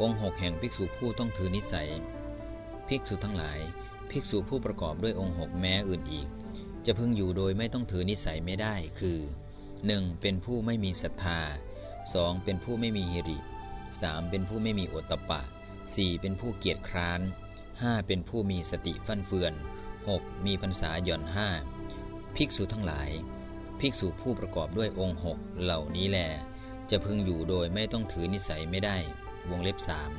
องค์หกแห่งภิกษุผู้ต้องถือนิสัย ภิกษุทั้งหลาย ภิกษุผู้ประกอบด้วยองค์หกแม้อื่นอีก จะพึงอยู่โดยไม่ต้องถือนิสัยไม่ได้คือ 1. เป็นผู้ไม่มีศรัทธา 2. เป็นผู้ไม่มีฮิริ 3. เป็นผู้ไม่มีโอตตปปะ 4. เป็นผู้เกียจคร้าน 5. เป็นผู้มีสติฟั่นเฟือน 6. มีพรรษาหย่อนห้าภิกษุทั้งหลาย ภิกษุผู้ประกอบด้วยองค์หกเหล่านี้แล จะพึงอยู่โดยไม่ต้องถือนิสัยไม่ได้ วงเล็บสาม